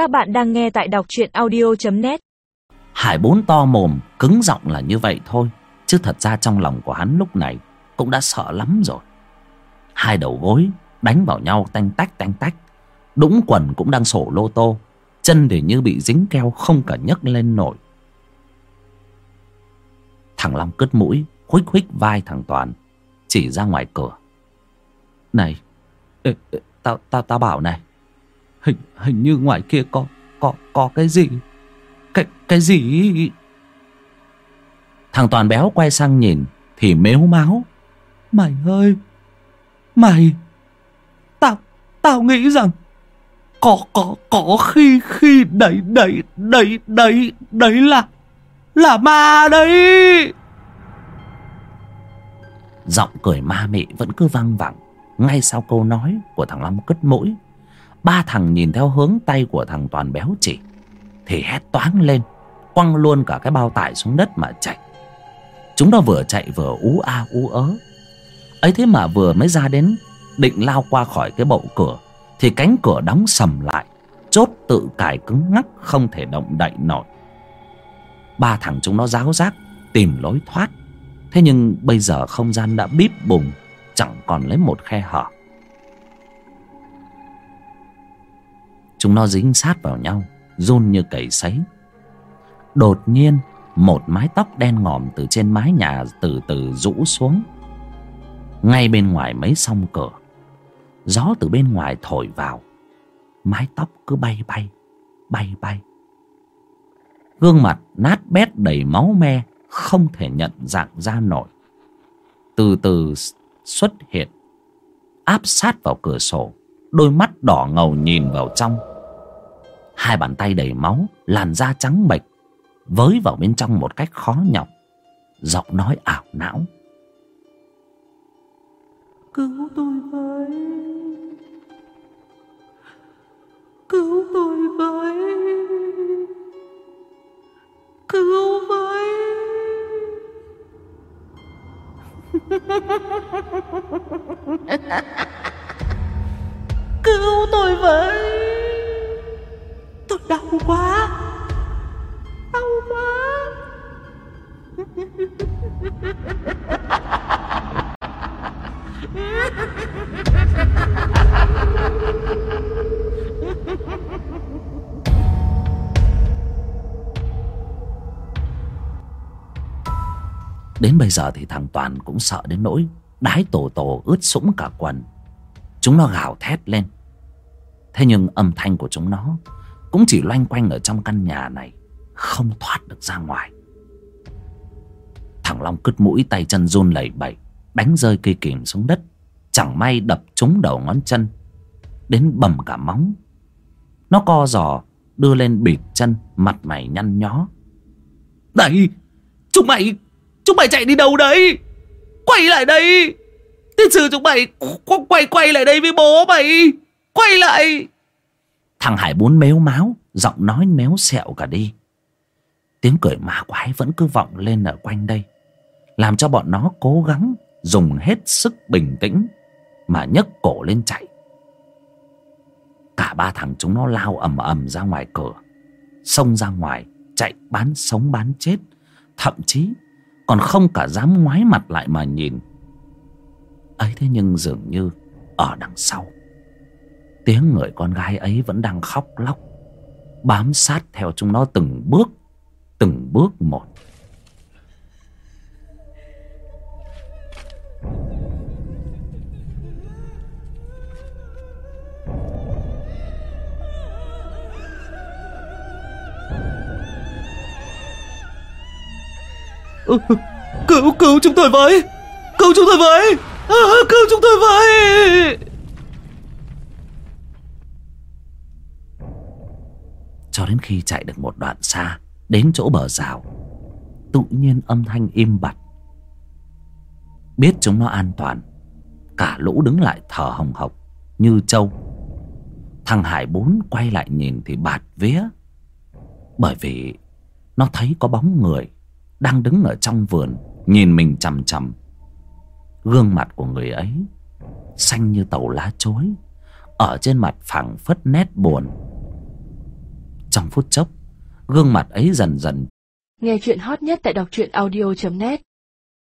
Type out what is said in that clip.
Các bạn đang nghe tại đọc truyện audio.net Hải bốn to mồm, Cứng giọng là như vậy thôi, Chứ thật ra trong lòng của hắn lúc này Cũng đã sợ lắm rồi. Hai đầu gối đánh vào nhau tanh tách tanh tách, Đũng quần cũng đang sổ lô tô, Chân thì như bị dính keo Không cả nhấc lên nổi. Thằng Long cất mũi Khuých khuých vai thằng Toàn, Chỉ ra ngoài cửa. Này Tao tao tao bảo này Hình hình như ngoài kia có có có cái gì? Cái cái gì? Thằng Toàn béo quay sang nhìn Thì mếu máu. Mày ơi! Mày! Tao Tao nghĩ rằng Có có có khi khi Đấy đấy đấy đấy Đấy là Là ma đấy! Giọng cười ma mị vẫn cứ văng vẳng Ngay sau câu nói của thằng Long cất mũi Ba thằng nhìn theo hướng tay của thằng Toàn béo chỉ. Thì hét toáng lên, Quăng luôn cả cái bao tải xuống đất mà chạy. Chúng nó vừa chạy vừa ú a ú ớ. Ấy thế mà vừa mới ra đến, Định lao qua khỏi cái bậu cửa, Thì cánh cửa đóng sầm lại, Chốt tự cài cứng ngắc, Không thể động đậy nổi. Ba thằng chúng nó ráo rác, Tìm lối thoát. Thế nhưng bây giờ không gian đã bíp bùng, Chẳng còn lấy một khe hở. Chúng nó dính sát vào nhau, Run như cầy sấy. Đột nhiên, Một mái tóc đen ngòm từ trên mái nhà Từ từ rũ xuống. Ngay bên ngoài mấy song cửa Gió từ bên ngoài thổi vào. Mái tóc cứ bay bay Bay bay. Gương mặt nát bét đầy máu me, Không thể nhận dạng ra nổi. Từ từ xuất hiện, Áp sát vào cửa sổ, Đôi mắt đỏ ngầu nhìn vào trong. Hai bàn tay đầy máu Làn da trắng bệch Với vào bên trong một cách khó nhọc, Giọng nói ảo não. Cứu tôi với. Cứu tôi với. Cứu với. Cứu Đến bây giờ thì thằng Toàn cũng sợ đến nỗi Đái tổ tổ ướt sũng cả quần. Chúng nó gào thét lên. Thế nhưng âm thanh của chúng nó Cũng chỉ loanh quanh ở trong căn nhà này, Không thoát được ra ngoài. Thằng Long cứt mũi tay chân run lẩy bẩy Đánh rơi cây kìm xuống đất. Chẳng may đập trúng đầu ngón chân Đến bầm cả móng. Nó co giò Đưa lên bịt chân Mặt mày nhăn nhó. Này Chúng mày Chúng mày chạy đi đâu đấy? Quay lại đây. Tiên sư chúng mày qu- quay quay lại đây với bố mày. Quay lại. Thằng Hải bốn méo máu Giọng nói méo xẹo cả đi. Tiếng cười ma quái vẫn cứ vọng lên ở quanh đây làm cho bọn nó cố gắng Dùng hết sức bình tĩnh Mà nhấc cổ lên chạy. Cả ba thằng chúng nó lao ầm ầm ra ngoài cửa, Xông ra ngoài, Chạy bán sống bán chết, Thậm chí còn không cả dám ngoái mặt lại mà nhìn. Ấy thế nhưng dường như ở đằng sau, tiếng người con gái ấy vẫn đang khóc lóc, bám sát theo chúng nó từng bước từng bước một. Ừ, Cứu cứu chúng tôi với! Cứu chúng tôi với! À, Cứu chúng tôi với! Cho đến khi chạy được một đoạn xa đến chỗ bờ rào tự nhiên âm thanh im bặt biết chúng nó an toàn. Cả lũ đứng lại thở hồng hộc, như trâu. Thằng hải bốn quay lại nhìn thì bạt vía. Bởi vì nó thấy có bóng người đang đứng ở trong vườn, nhìn mình chằm chằm. Gương mặt của người ấy xanh như tàu lá chối, ở trên mặt phẳng phất nét buồn. Trong phút chốc, gương mặt ấy dần dần Nghe chuyện hot nhất tại đọc truyện audio.net